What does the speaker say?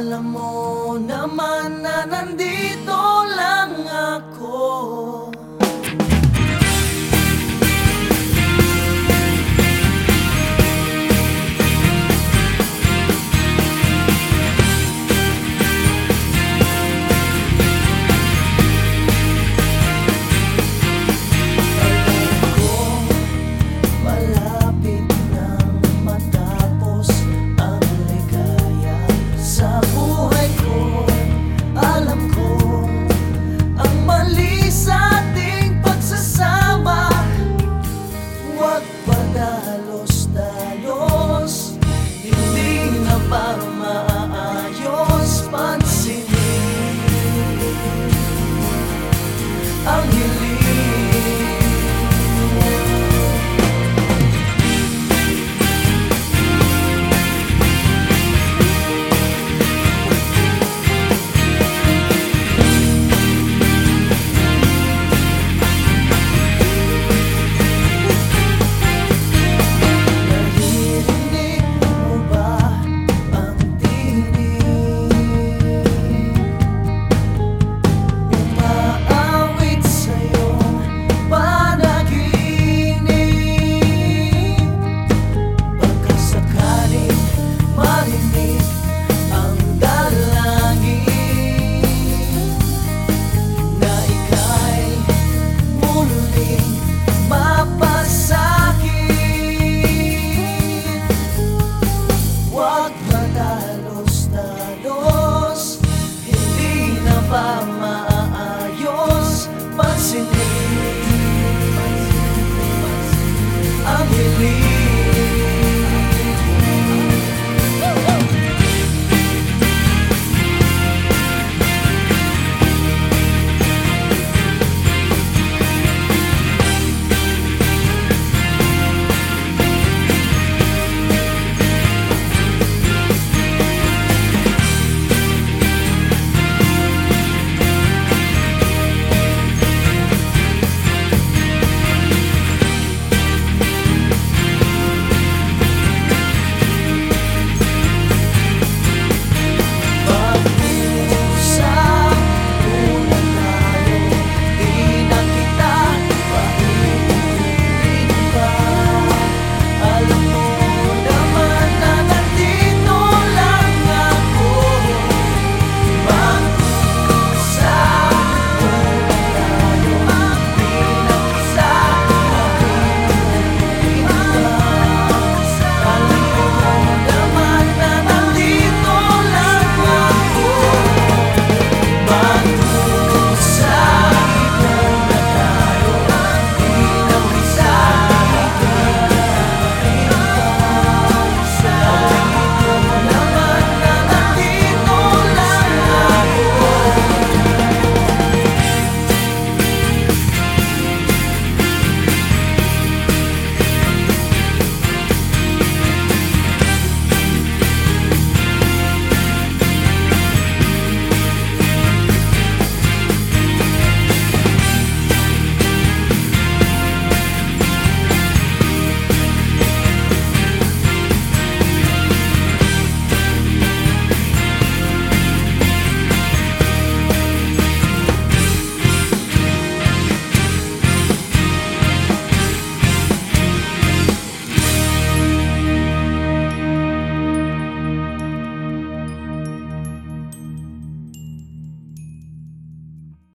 Alam mo naman na nandito